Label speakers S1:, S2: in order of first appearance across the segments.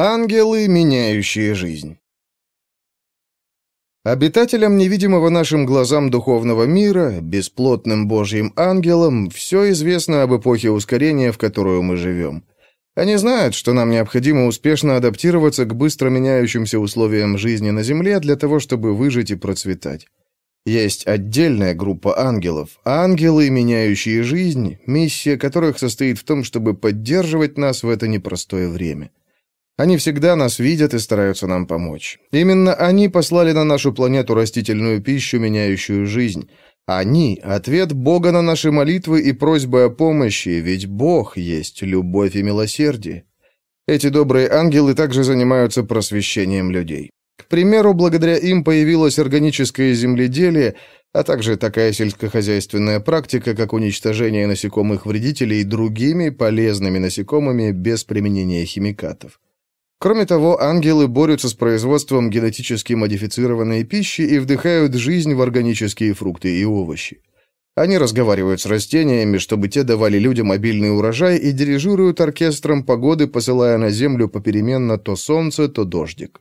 S1: Ангелы, меняющие жизнь. Обитателям невидимого нашим глазам духовного мира, бесплотным божьим ангелам, все известно об эпохе ускорения, в которую мы живем. Они знают, что нам необходимо успешно адаптироваться к быстро меняющимся условиям жизни на Земле для того, чтобы выжить и процветать. Есть отдельная группа ангелов, ангелы, меняющие жизнь, миссия которых состоит в том, чтобы поддерживать нас в это непростое время. Они всегда нас видят и стараются нам помочь. Именно они послали на нашу планету растительную пищу, меняющую жизнь. Они — ответ Бога на наши молитвы и просьбы о помощи, ведь Бог есть любовь и милосердие. Эти добрые ангелы также занимаются просвещением людей. К примеру, благодаря им появилось органическое земледелие, а также такая сельскохозяйственная практика, как уничтожение насекомых-вредителей другими полезными насекомыми без применения химикатов. Кроме того, ангелы борются с производством генетически модифицированной пищи и вдыхают жизнь в органические фрукты и овощи. Они разговаривают с растениями, чтобы те давали людям обильный урожай и дирижируют оркестром погоды, посылая на землю попеременно то солнце, то дождик.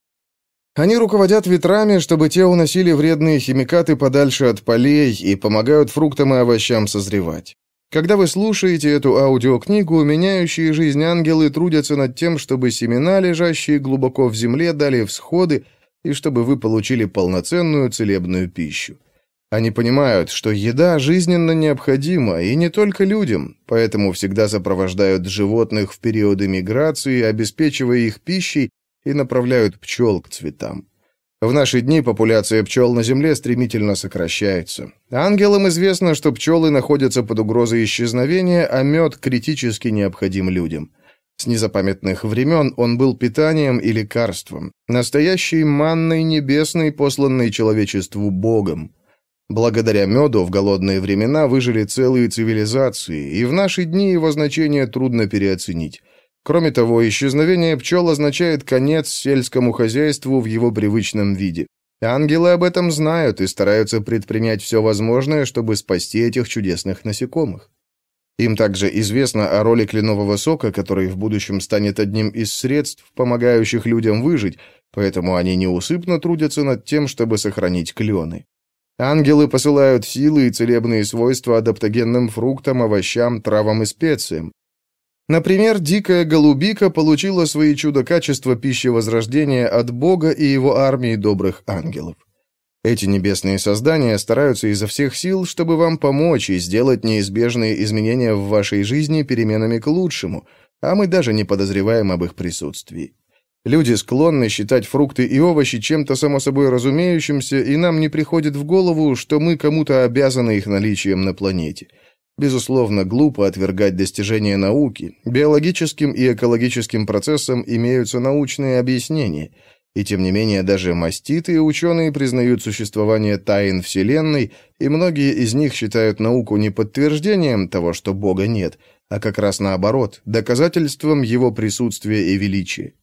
S1: Они руководят ветрами, чтобы те уносили вредные химикаты подальше от полей и помогают фруктам и овощам созревать. Когда вы слушаете эту аудиокнигу, меняющие жизнь ангелы трудятся над тем, чтобы семена, лежащие глубоко в земле, дали всходы, и чтобы вы получили полноценную целебную пищу. Они понимают, что еда жизненно необходима, и не только людям, поэтому всегда сопровождают животных в периоды миграции, обеспечивая их пищей и направляют пчел к цветам. В наши дни популяция пчел на Земле стремительно сокращается. Ангелам известно, что пчелы находятся под угрозой исчезновения, а мед критически необходим людям. С незапамятных времен он был питанием и лекарством, настоящей манной небесной, посланной человечеству Богом. Благодаря меду в голодные времена выжили целые цивилизации, и в наши дни его значение трудно переоценить. Кроме того, исчезновение пчел означает конец сельскому хозяйству в его привычном виде. Ангелы об этом знают и стараются предпринять все возможное, чтобы спасти этих чудесных насекомых. Им также известно о роли кленового сока, который в будущем станет одним из средств, помогающих людям выжить, поэтому они неусыпно трудятся над тем, чтобы сохранить клены. Ангелы посылают силы и целебные свойства адаптогенным фруктам, овощам, травам и специям. Например, дикая голубика получила свои чудо-качества пищи возрождения от Бога и его армии добрых ангелов. Эти небесные создания стараются изо всех сил, чтобы вам помочь и сделать неизбежные изменения в вашей жизни переменами к лучшему, а мы даже не подозреваем об их присутствии. Люди склонны считать фрукты и овощи чем-то само собой разумеющимся, и нам не приходит в голову, что мы кому-то обязаны их наличием на планете – Безусловно, глупо отвергать достижения науки. Биологическим и экологическим процессам имеются научные объяснения. И тем не менее, даже маститы ученые признают существование тайн Вселенной, и многие из них считают науку не подтверждением того, что Бога нет, а как раз наоборот, доказательством его присутствия и величия.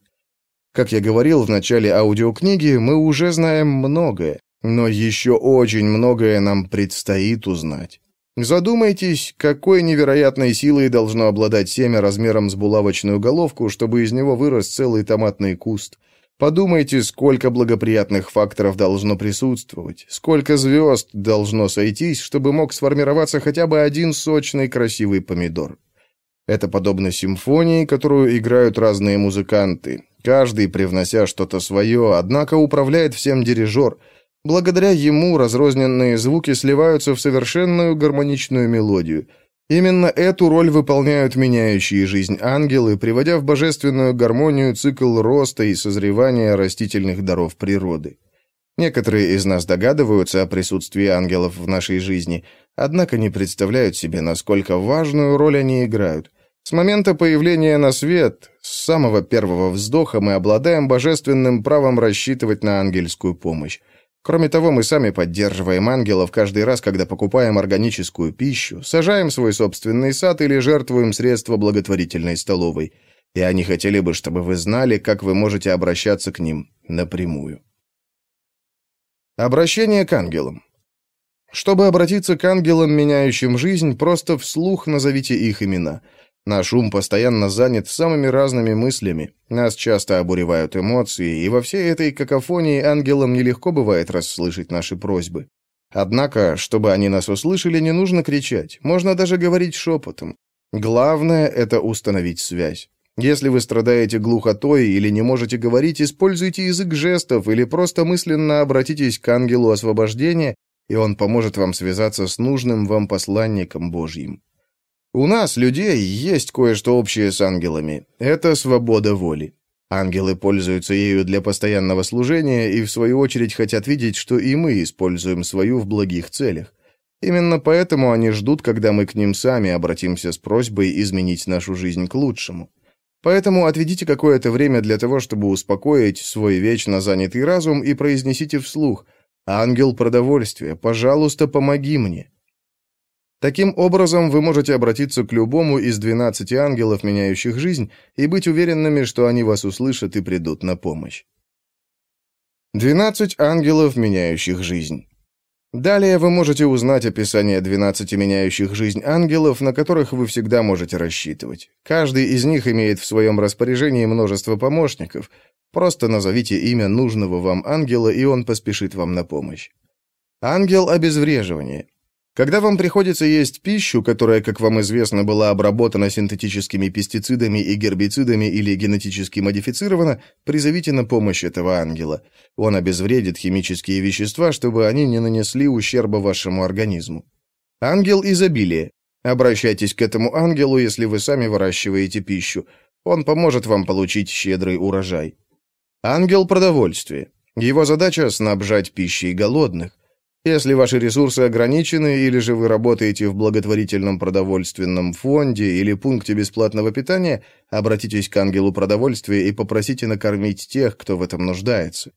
S1: Как я говорил в начале аудиокниги, мы уже знаем многое, но еще очень многое нам предстоит узнать. Задумайтесь, какой невероятной силой должно обладать семя размером с булавочную головку, чтобы из него вырос целый томатный куст. Подумайте, сколько благоприятных факторов должно присутствовать, сколько звезд должно сойтись, чтобы мог сформироваться хотя бы один сочный красивый помидор. Это подобно симфонии, которую играют разные музыканты, каждый привнося что-то свое, однако управляет всем дирижер – Благодаря ему разрозненные звуки сливаются в совершенную гармоничную мелодию. Именно эту роль выполняют меняющие жизнь ангелы, приводя в божественную гармонию цикл роста и созревания растительных даров природы. Некоторые из нас догадываются о присутствии ангелов в нашей жизни, однако не представляют себе, насколько важную роль они играют. С момента появления на свет, с самого первого вздоха мы обладаем божественным правом рассчитывать на ангельскую помощь. Кроме того, мы сами поддерживаем ангелов каждый раз, когда покупаем органическую пищу, сажаем свой собственный сад или жертвуем средства благотворительной столовой. И они хотели бы, чтобы вы знали, как вы можете обращаться к ним напрямую. Обращение к ангелам. Чтобы обратиться к ангелам, меняющим жизнь, просто вслух назовите их имена. Наш ум постоянно занят самыми разными мыслями, нас часто обуревают эмоции, и во всей этой какофонии ангелам нелегко бывает расслышать наши просьбы. Однако, чтобы они нас услышали, не нужно кричать, можно даже говорить шепотом. Главное — это установить связь. Если вы страдаете глухотой или не можете говорить, используйте язык жестов или просто мысленно обратитесь к ангелу освобождения, и он поможет вам связаться с нужным вам посланником Божьим. У нас, людей, есть кое-что общее с ангелами. Это свобода воли. Ангелы пользуются ею для постоянного служения и, в свою очередь, хотят видеть, что и мы используем свою в благих целях. Именно поэтому они ждут, когда мы к ним сами обратимся с просьбой изменить нашу жизнь к лучшему. Поэтому отведите какое-то время для того, чтобы успокоить свой вечно занятый разум и произнесите вслух «Ангел продовольствия, пожалуйста, помоги мне». Таким образом, вы можете обратиться к любому из 12 ангелов, меняющих жизнь, и быть уверенными, что они вас услышат и придут на помощь. 12 ангелов, меняющих жизнь. Далее вы можете узнать описание 12 меняющих жизнь ангелов, на которых вы всегда можете рассчитывать. Каждый из них имеет в своем распоряжении множество помощников. Просто назовите имя нужного вам ангела, и он поспешит вам на помощь. Ангел обезвреживания. Когда вам приходится есть пищу, которая, как вам известно, была обработана синтетическими пестицидами и гербицидами или генетически модифицирована, призовите на помощь этого ангела. Он обезвредит химические вещества, чтобы они не нанесли ущерба вашему организму. Ангел изобилия. Обращайтесь к этому ангелу, если вы сами выращиваете пищу. Он поможет вам получить щедрый урожай. Ангел продовольствия. Его задача – снабжать пищей голодных. Если ваши ресурсы ограничены, или же вы работаете в благотворительном продовольственном фонде или пункте бесплатного питания, обратитесь к ангелу продовольствия и попросите накормить тех, кто в этом нуждается.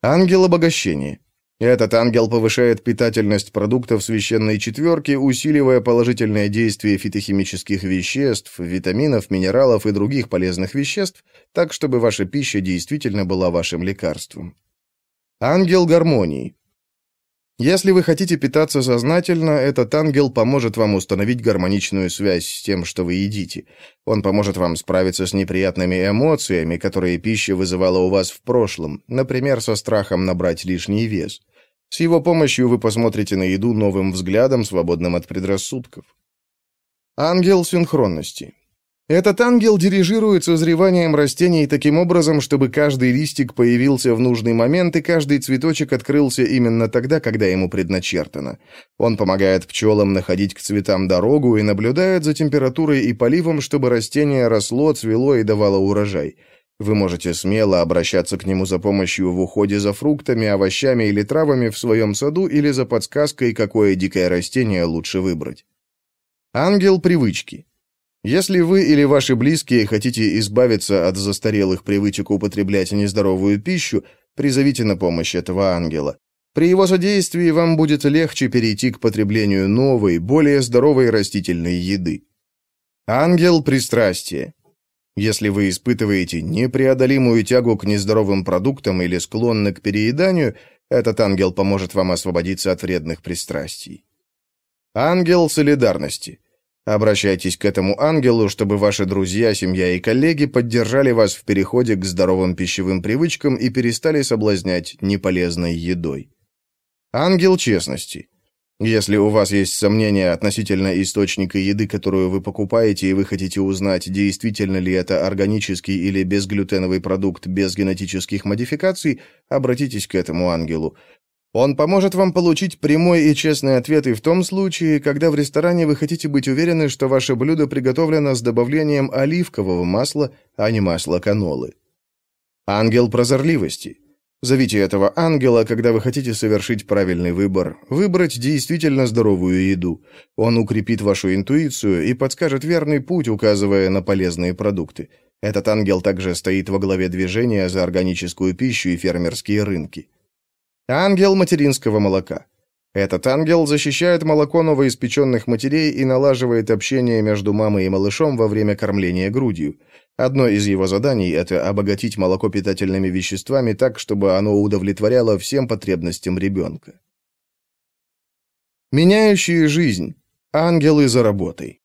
S1: Ангел обогащения. Этот ангел повышает питательность продуктов священной четверки, усиливая положительное действие фитохимических веществ, витаминов, минералов и других полезных веществ, так чтобы ваша пища действительно была вашим лекарством. Ангел гармонии. Если вы хотите питаться сознательно, этот ангел поможет вам установить гармоничную связь с тем, что вы едите. Он поможет вам справиться с неприятными эмоциями, которые пища вызывала у вас в прошлом, например, со страхом набрать лишний вес. С его помощью вы посмотрите на еду новым взглядом, свободным от предрассудков. Ангел синхронности. Этот ангел дирижирует созреванием растений таким образом, чтобы каждый листик появился в нужный момент и каждый цветочек открылся именно тогда, когда ему предначертано. Он помогает пчелам находить к цветам дорогу и наблюдает за температурой и поливом, чтобы растение росло, цвело и давало урожай. Вы можете смело обращаться к нему за помощью в уходе за фруктами, овощами или травами в своем саду или за подсказкой, какое дикое растение лучше выбрать. Ангел привычки. Если вы или ваши близкие хотите избавиться от застарелых привычек употреблять нездоровую пищу, призовите на помощь этого ангела. При его содействии вам будет легче перейти к потреблению новой, более здоровой растительной еды. Ангел пристрастия. Если вы испытываете непреодолимую тягу к нездоровым продуктам или склонны к перееданию, этот ангел поможет вам освободиться от вредных пристрастий. Ангел солидарности. Обращайтесь к этому ангелу, чтобы ваши друзья, семья и коллеги поддержали вас в переходе к здоровым пищевым привычкам и перестали соблазнять неполезной едой. Ангел честности. Если у вас есть сомнения относительно источника еды, которую вы покупаете, и вы хотите узнать, действительно ли это органический или безглютеновый продукт без генетических модификаций, обратитесь к этому ангелу. Он поможет вам получить прямой и честный ответ и в том случае, когда в ресторане вы хотите быть уверены, что ваше блюдо приготовлено с добавлением оливкового масла, а не масла канолы. Ангел прозорливости. Зовите этого ангела, когда вы хотите совершить правильный выбор, выбрать действительно здоровую еду. Он укрепит вашу интуицию и подскажет верный путь, указывая на полезные продукты. Этот ангел также стоит во главе движения за органическую пищу и фермерские рынки. Ангел материнского молока. Этот ангел защищает молоко новоиспеченных матерей и налаживает общение между мамой и малышом во время кормления грудью. Одно из его заданий – это обогатить молоко питательными веществами так, чтобы оно удовлетворяло всем потребностям ребенка. Меняющие жизнь. Ангелы за работой.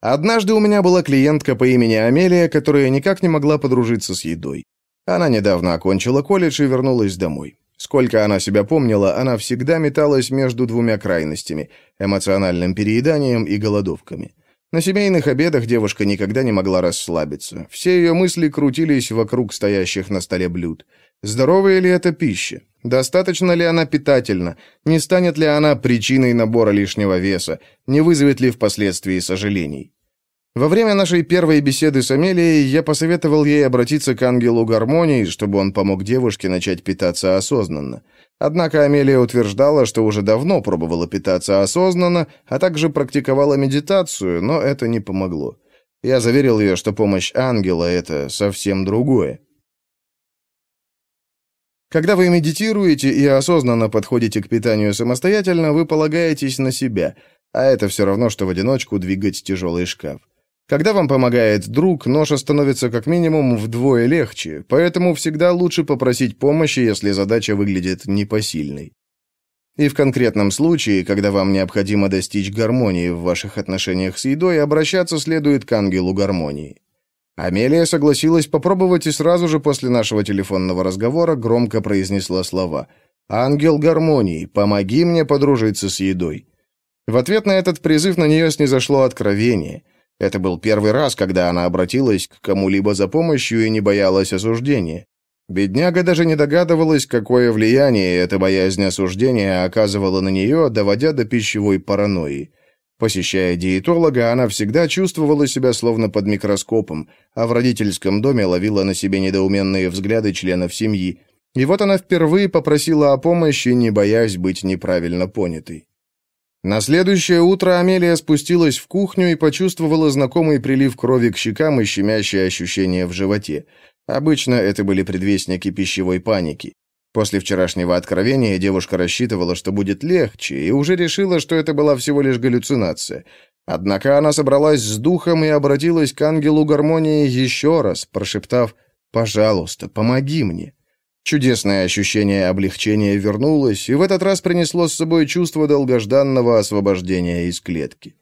S1: Однажды у меня была клиентка по имени Амелия, которая никак не могла подружиться с едой. Она недавно окончила колледж и вернулась домой. Сколько она себя помнила, она всегда металась между двумя крайностями – эмоциональным перееданием и голодовками. На семейных обедах девушка никогда не могла расслабиться. Все ее мысли крутились вокруг стоящих на столе блюд. Здоровая ли это пища? Достаточно ли она питательна? Не станет ли она причиной набора лишнего веса? Не вызовет ли впоследствии сожалений? Во время нашей первой беседы с Амелией я посоветовал ей обратиться к ангелу гармонии, чтобы он помог девушке начать питаться осознанно. Однако Амелия утверждала, что уже давно пробовала питаться осознанно, а также практиковала медитацию, но это не помогло. Я заверил ее, что помощь ангела — это совсем другое. Когда вы медитируете и осознанно подходите к питанию самостоятельно, вы полагаетесь на себя, а это все равно, что в одиночку двигать тяжелый шкаф. Когда вам помогает друг, ноша становится как минимум вдвое легче, поэтому всегда лучше попросить помощи, если задача выглядит непосильной. И в конкретном случае, когда вам необходимо достичь гармонии в ваших отношениях с едой, обращаться следует к ангелу гармонии. Амелия согласилась попробовать и сразу же после нашего телефонного разговора громко произнесла слова «Ангел гармонии, помоги мне подружиться с едой». В ответ на этот призыв на нее снизошло откровение. Это был первый раз, когда она обратилась к кому-либо за помощью и не боялась осуждения. Бедняга даже не догадывалась, какое влияние эта боязнь осуждения оказывала на нее, доводя до пищевой паранойи. Посещая диетолога, она всегда чувствовала себя словно под микроскопом, а в родительском доме ловила на себе недоуменные взгляды членов семьи. И вот она впервые попросила о помощи, не боясь быть неправильно понятой. На следующее утро Амелия спустилась в кухню и почувствовала знакомый прилив крови к щекам и щемящее ощущение в животе. Обычно это были предвестники пищевой паники. После вчерашнего откровения девушка рассчитывала, что будет легче, и уже решила, что это была всего лишь галлюцинация. Однако она собралась с духом и обратилась к ангелу гармонии еще раз, прошептав «Пожалуйста, помоги мне». Чудесное ощущение облегчения вернулось, и в этот раз принесло с собой чувство долгожданного освобождения из клетки.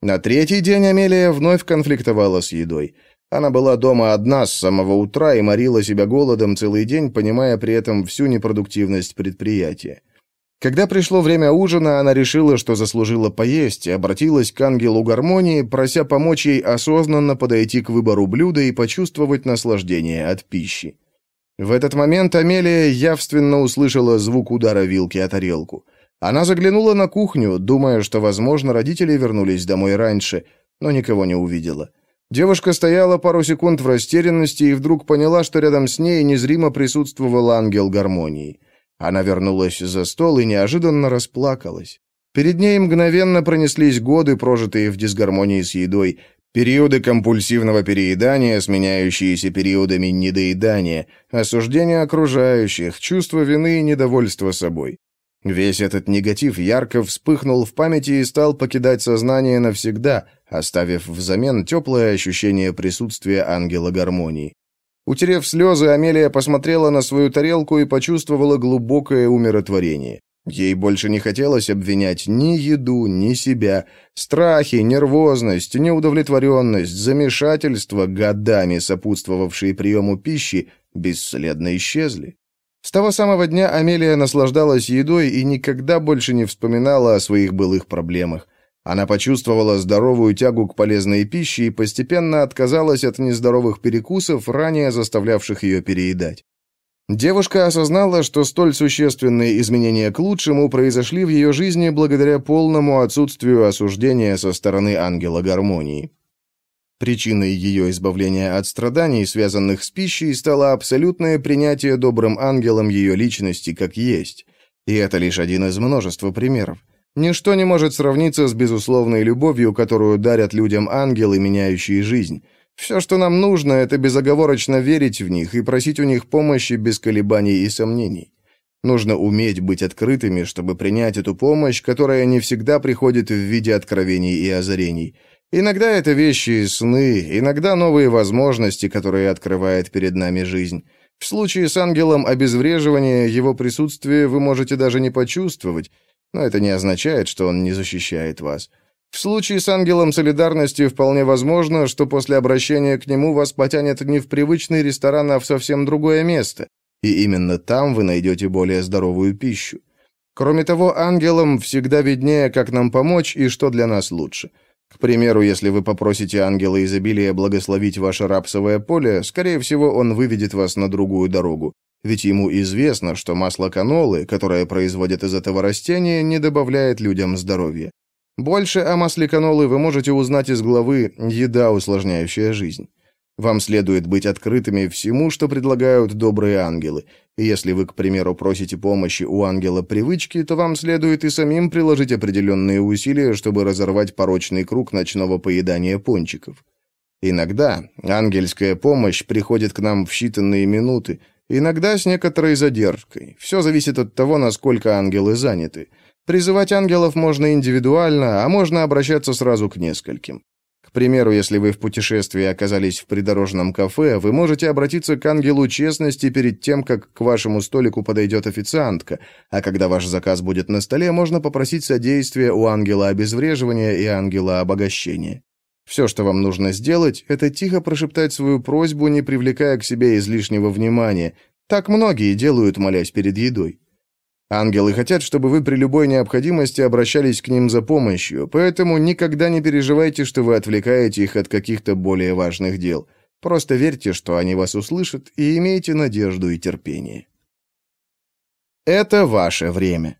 S1: На третий день Амелия вновь конфликтовала с едой – она была дома одна с самого утра и морила себя голодом целый день, понимая при этом всю непродуктивность предприятия. Когда пришло время ужина, она решила, что заслужила поесть, и обратилась к ангелу гармонии, прося помочь ей осознанно подойти к выбору блюда и почувствовать наслаждение от пищи. В этот момент Амелия явственно услышала звук удара вилки о тарелку. Она заглянула на кухню, думая, что, возможно, родители вернулись домой раньше, но никого не увидела. Девушка стояла пару секунд в растерянности и вдруг поняла, что рядом с ней незримо присутствовал ангел гармонии. Она вернулась за стол и неожиданно расплакалась. Перед ней мгновенно пронеслись годы, прожитые в дисгармонии с едой, периоды компульсивного переедания, сменяющиеся периодами недоедания, осуждение окружающих, чувство вины и недовольство собой. Весь этот негатив ярко вспыхнул в памяти и стал покидать сознание навсегда, оставив взамен теплое ощущение присутствия ангела гармонии. Утерев слезы, Амелия посмотрела на свою тарелку и почувствовала глубокое умиротворение. Ей больше не хотелось обвинять ни еду, ни себя. Страхи, нервозность, неудовлетворенность, замешательство, годами сопутствовавшие приему пищи, бесследно исчезли. С того самого дня Амелия наслаждалась едой и никогда больше не вспоминала о своих былых проблемах. Она почувствовала здоровую тягу к полезной пище и постепенно отказалась от нездоровых перекусов, ранее заставлявших ее переедать. Девушка осознала, что столь существенные изменения к лучшему произошли в ее жизни благодаря полному отсутствию осуждения со стороны ангела гармонии. Причиной ее избавления от страданий, связанных с пищей, стало абсолютное принятие добрым ангелом ее личности как есть. И это лишь один из множества примеров. Ничто не может сравниться с безусловной любовью, которую дарят людям ангелы, меняющие жизнь. Все, что нам нужно, это безоговорочно верить в них и просить у них помощи без колебаний и сомнений. Нужно уметь быть открытыми, чтобы принять эту помощь, которая не всегда приходит в виде откровений и озарений – Иногда это вещи и сны, иногда новые возможности, которые открывает перед нами жизнь. В случае с ангелом обезвреживания его присутствие вы можете даже не почувствовать, но это не означает, что он не защищает вас. В случае с ангелом солидарности вполне возможно, что после обращения к нему вас потянет не в привычный ресторан, а в совсем другое место, и именно там вы найдете более здоровую пищу. Кроме того, ангелам всегда виднее, как нам помочь и что для нас лучше. К примеру, если вы попросите ангела изобилия благословить ваше рапсовое поле, скорее всего, он выведет вас на другую дорогу. Ведь ему известно, что масло канолы, которое производят из этого растения, не добавляет людям здоровья. Больше о масле канолы вы можете узнать из главы «Еда, усложняющая жизнь». Вам следует быть открытыми всему, что предлагают добрые ангелы. Если вы, к примеру, просите помощи у ангела привычки, то вам следует и самим приложить определенные усилия, чтобы разорвать порочный круг ночного поедания пончиков. Иногда ангельская помощь приходит к нам в считанные минуты, иногда с некоторой задержкой. Все зависит от того, насколько ангелы заняты. Призывать ангелов можно индивидуально, а можно обращаться сразу к нескольким. К примеру, если вы в путешествии оказались в придорожном кафе, вы можете обратиться к ангелу честности перед тем, как к вашему столику подойдет официантка, а когда ваш заказ будет на столе, можно попросить содействия у ангела обезвреживания и ангела обогащения. Все, что вам нужно сделать, это тихо прошептать свою просьбу, не привлекая к себе излишнего внимания. Так многие делают, молясь перед едой. Ангелы хотят, чтобы вы при любой необходимости обращались к ним за помощью, поэтому никогда не переживайте, что вы отвлекаете их от каких-то более важных дел. Просто верьте, что они вас услышат, и имейте надежду и терпение. Это ваше время.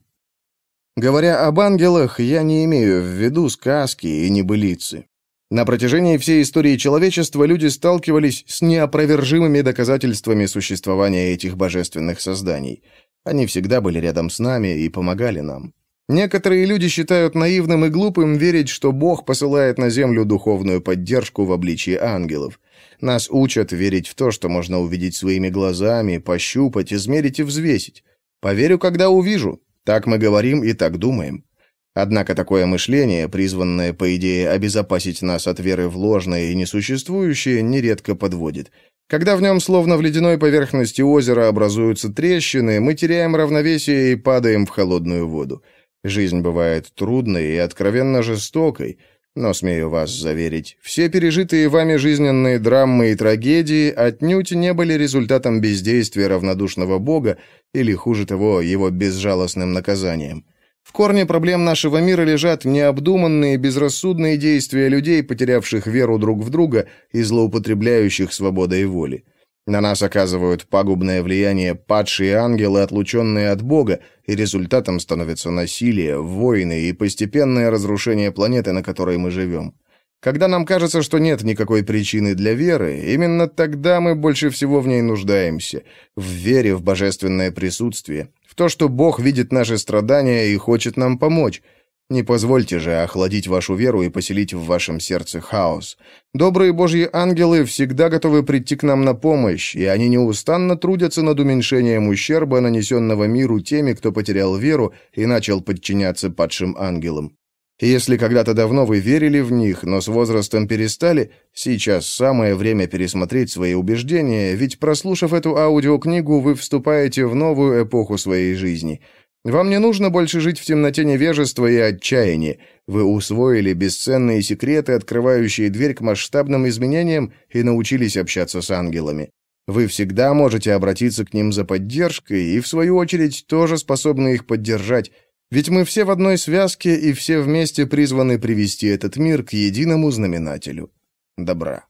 S1: Говоря об ангелах, я не имею в виду сказки и небылицы. На протяжении всей истории человечества люди сталкивались с неопровержимыми доказательствами существования этих божественных созданий – они всегда были рядом с нами и помогали нам. Некоторые люди считают наивным и глупым верить, что Бог посылает на землю духовную поддержку в обличии ангелов. Нас учат верить в то, что можно увидеть своими глазами, пощупать, измерить и взвесить. Поверю, когда увижу. Так мы говорим и так думаем. Однако такое мышление, призванное, по идее, обезопасить нас от веры в ложное и несуществующее, нередко подводит – когда в нем, словно в ледяной поверхности озера, образуются трещины, мы теряем равновесие и падаем в холодную воду. Жизнь бывает трудной и откровенно жестокой, но, смею вас заверить, все пережитые вами жизненные драмы и трагедии отнюдь не были результатом бездействия равнодушного Бога или, хуже того, его безжалостным наказанием. В корне проблем нашего мира лежат необдуманные, безрассудные действия людей, потерявших веру друг в друга и злоупотребляющих свободой воли. На нас оказывают пагубное влияние падшие ангелы, отлученные от Бога, и результатом становится насилие, войны и постепенное разрушение планеты, на которой мы живем. Когда нам кажется, что нет никакой причины для веры, именно тогда мы больше всего в ней нуждаемся, в вере в божественное присутствие, то, что Бог видит наши страдания и хочет нам помочь. Не позвольте же охладить вашу веру и поселить в вашем сердце хаос. Добрые Божьи ангелы всегда готовы прийти к нам на помощь, и они неустанно трудятся над уменьшением ущерба, нанесенного миру теми, кто потерял веру и начал подчиняться падшим ангелам. Если когда-то давно вы верили в них, но с возрастом перестали, сейчас самое время пересмотреть свои убеждения, ведь прослушав эту аудиокнигу, вы вступаете в новую эпоху своей жизни. Вам не нужно больше жить в темноте невежества и отчаяния. Вы усвоили бесценные секреты, открывающие дверь к масштабным изменениям, и научились общаться с ангелами. Вы всегда можете обратиться к ним за поддержкой и, в свою очередь, тоже способны их поддержать, ведь мы все в одной связке и все вместе призваны привести этот мир к единому знаменателю – добра.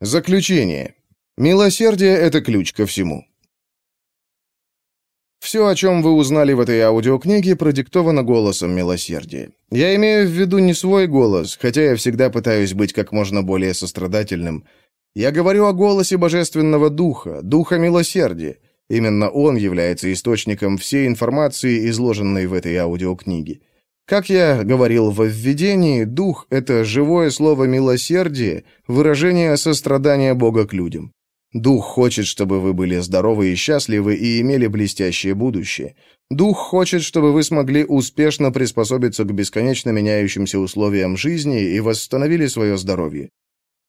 S1: Заключение. Милосердие – это ключ ко всему. Все, о чем вы узнали в этой аудиокниге, продиктовано голосом милосердия. Я имею в виду не свой голос, хотя я всегда пытаюсь быть как можно более сострадательным. Я говорю о голосе Божественного Духа, Духа Милосердия. Именно он является источником всей информации, изложенной в этой аудиокниге. Как я говорил во введении, дух — это живое слово милосердия, выражение сострадания Бога к людям. Дух хочет, чтобы вы были здоровы и счастливы и имели блестящее будущее. Дух хочет, чтобы вы смогли успешно приспособиться к бесконечно меняющимся условиям жизни и восстановили свое здоровье.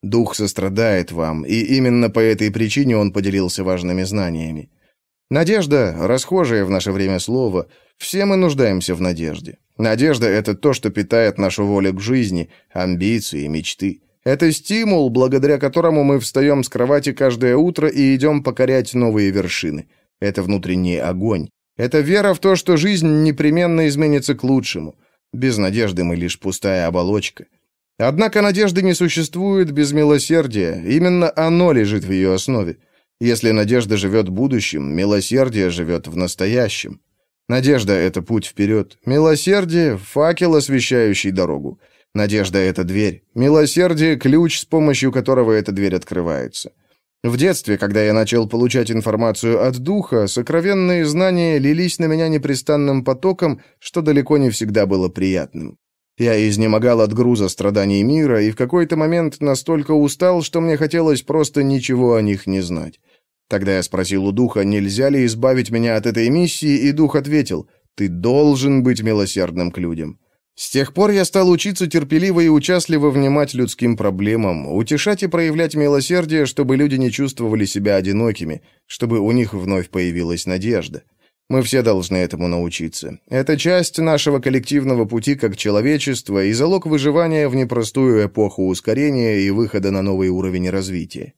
S1: Дух сострадает вам, и именно по этой причине он поделился важными знаниями. Надежда — расхожее в наше время слово. Все мы нуждаемся в надежде. Надежда — это то, что питает нашу волю к жизни, амбиции, мечты. Это стимул, благодаря которому мы встаем с кровати каждое утро и идем покорять новые вершины. Это внутренний огонь. Это вера в то, что жизнь непременно изменится к лучшему. Без надежды мы лишь пустая оболочка. Однако надежды не существует без милосердия. Именно оно лежит в ее основе. Если надежда живет будущим, милосердие живет в настоящем. Надежда — это путь вперед. Милосердие — факел, освещающий дорогу. Надежда — это дверь. Милосердие — ключ, с помощью которого эта дверь открывается. В детстве, когда я начал получать информацию от духа, сокровенные знания лились на меня непрестанным потоком, что далеко не всегда было приятным. Я изнемогал от груза страданий мира и в какой-то момент настолько устал, что мне хотелось просто ничего о них не знать. Тогда я спросил у духа, нельзя ли избавить меня от этой миссии, и дух ответил, «Ты должен быть милосердным к людям». С тех пор я стал учиться терпеливо и участливо внимать людским проблемам, утешать и проявлять милосердие, чтобы люди не чувствовали себя одинокими, чтобы у них вновь появилась надежда. Мы все должны этому научиться. Это часть нашего коллективного пути как человечества и залог выживания в непростую эпоху ускорения и выхода на новый уровень развития.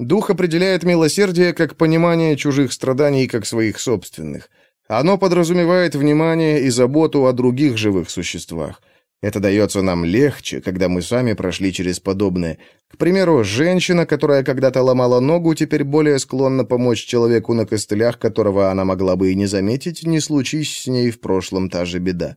S1: Дух определяет милосердие как понимание чужих страданий как своих собственных – оно подразумевает внимание и заботу о других живых существах. Это дается нам легче, когда мы сами прошли через подобное. К примеру, женщина, которая когда-то ломала ногу, теперь более склонна помочь человеку на костылях, которого она могла бы и не заметить, не случись с ней в прошлом та же беда.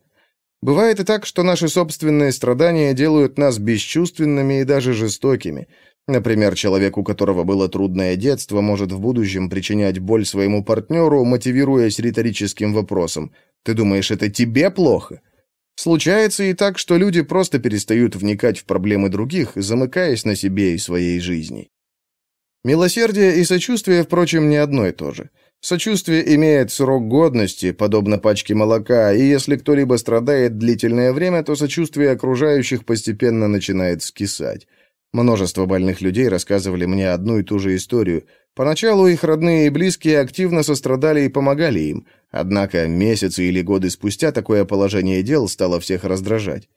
S1: Бывает и так, что наши собственные страдания делают нас бесчувственными и даже жестокими – Например, человек, у которого было трудное детство, может в будущем причинять боль своему партнеру, мотивируясь риторическим вопросом «Ты думаешь, это тебе плохо?» Случается и так, что люди просто перестают вникать в проблемы других, замыкаясь на себе и своей жизни. Милосердие и сочувствие, впрочем, не одно и то же. Сочувствие имеет срок годности, подобно пачке молока, и если кто-либо страдает длительное время, то сочувствие окружающих постепенно начинает скисать. Множество больных людей рассказывали мне одну и ту же историю. Поначалу их родные и близкие активно сострадали и помогали им, однако месяцы или годы спустя такое положение дел стало всех раздражать.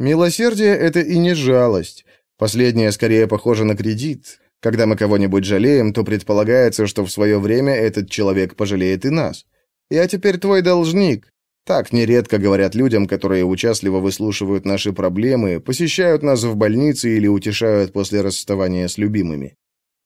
S1: Милосердие — это и не жалость. Последнее скорее похоже на кредит. Когда мы кого-нибудь жалеем, то предполагается, что в свое время этот человек пожалеет и нас. «Я теперь твой должник. Так нередко говорят людям, которые участливо выслушивают наши проблемы, посещают нас в больнице или утешают после расставания с любимыми.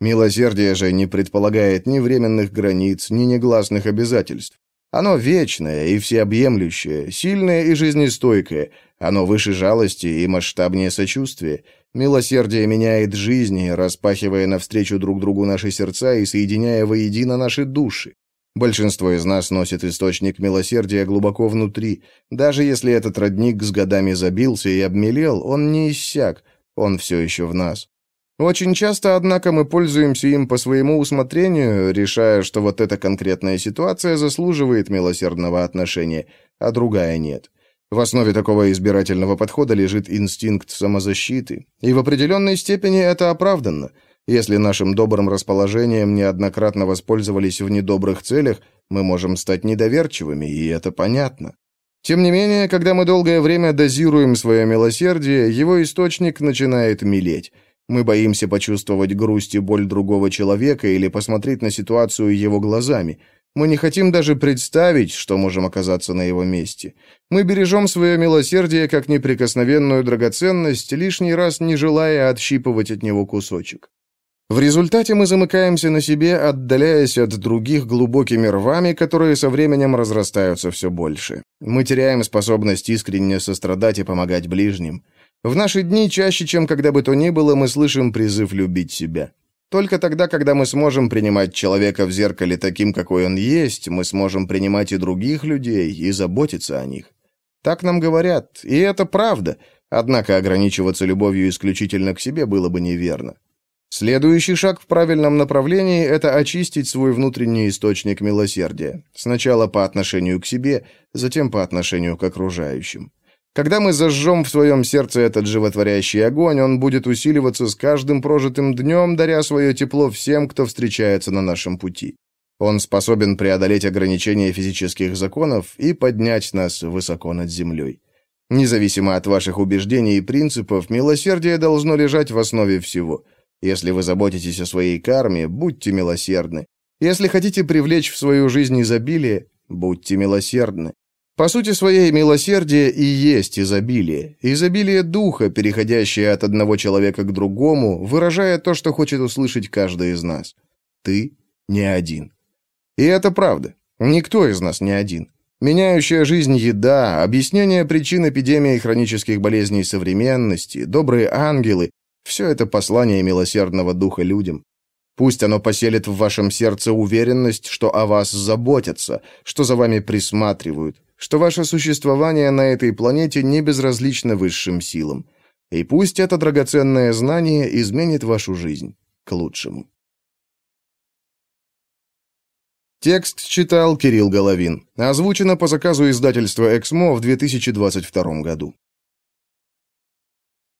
S1: Милосердие же не предполагает ни временных границ, ни негласных обязательств. Оно вечное и всеобъемлющее, сильное и жизнестойкое. Оно выше жалости и масштабнее сочувствия. Милосердие меняет жизни, распахивая навстречу друг другу наши сердца и соединяя воедино наши души. Большинство из нас носит источник милосердия глубоко внутри. Даже если этот родник с годами забился и обмелел, он не иссяк, он все еще в нас. Очень часто, однако, мы пользуемся им по своему усмотрению, решая, что вот эта конкретная ситуация заслуживает милосердного отношения, а другая нет. В основе такого избирательного подхода лежит инстинкт самозащиты, и в определенной степени это оправданно – если нашим добрым расположением неоднократно воспользовались в недобрых целях, мы можем стать недоверчивыми, и это понятно. Тем не менее, когда мы долгое время дозируем свое милосердие, его источник начинает мелеть. Мы боимся почувствовать грусть и боль другого человека или посмотреть на ситуацию его глазами. Мы не хотим даже представить, что можем оказаться на его месте. Мы бережем свое милосердие как неприкосновенную драгоценность, лишний раз не желая отщипывать от него кусочек. В результате мы замыкаемся на себе, отдаляясь от других глубокими рвами, которые со временем разрастаются все больше. Мы теряем способность искренне сострадать и помогать ближним. В наши дни чаще, чем когда бы то ни было, мы слышим призыв любить себя. Только тогда, когда мы сможем принимать человека в зеркале таким, какой он есть, мы сможем принимать и других людей и заботиться о них. Так нам говорят, и это правда, однако ограничиваться любовью исключительно к себе было бы неверно. Следующий шаг в правильном направлении – это очистить свой внутренний источник милосердия. Сначала по отношению к себе, затем по отношению к окружающим. Когда мы зажжем в своем сердце этот животворящий огонь, он будет усиливаться с каждым прожитым днем, даря свое тепло всем, кто встречается на нашем пути. Он способен преодолеть ограничения физических законов и поднять нас высоко над землей. Независимо от ваших убеждений и принципов, милосердие должно лежать в основе всего. Если вы заботитесь о своей карме, будьте милосердны. Если хотите привлечь в свою жизнь изобилие, будьте милосердны. По сути своей, милосердие и есть изобилие. Изобилие духа, переходящее от одного человека к другому, выражая то, что хочет услышать каждый из нас. Ты не один. И это правда. Никто из нас не один. Меняющая жизнь еда, объяснение причин эпидемии хронических болезней современности, добрые ангелы – все это послание милосердного духа людям. Пусть оно поселит в вашем сердце уверенность, что о вас заботятся, что за вами присматривают, что ваше существование на этой планете не безразлично высшим силам. И пусть это драгоценное знание изменит вашу жизнь к лучшему. Текст читал Кирилл Головин. Озвучено по заказу издательства «Эксмо» в 2022 году.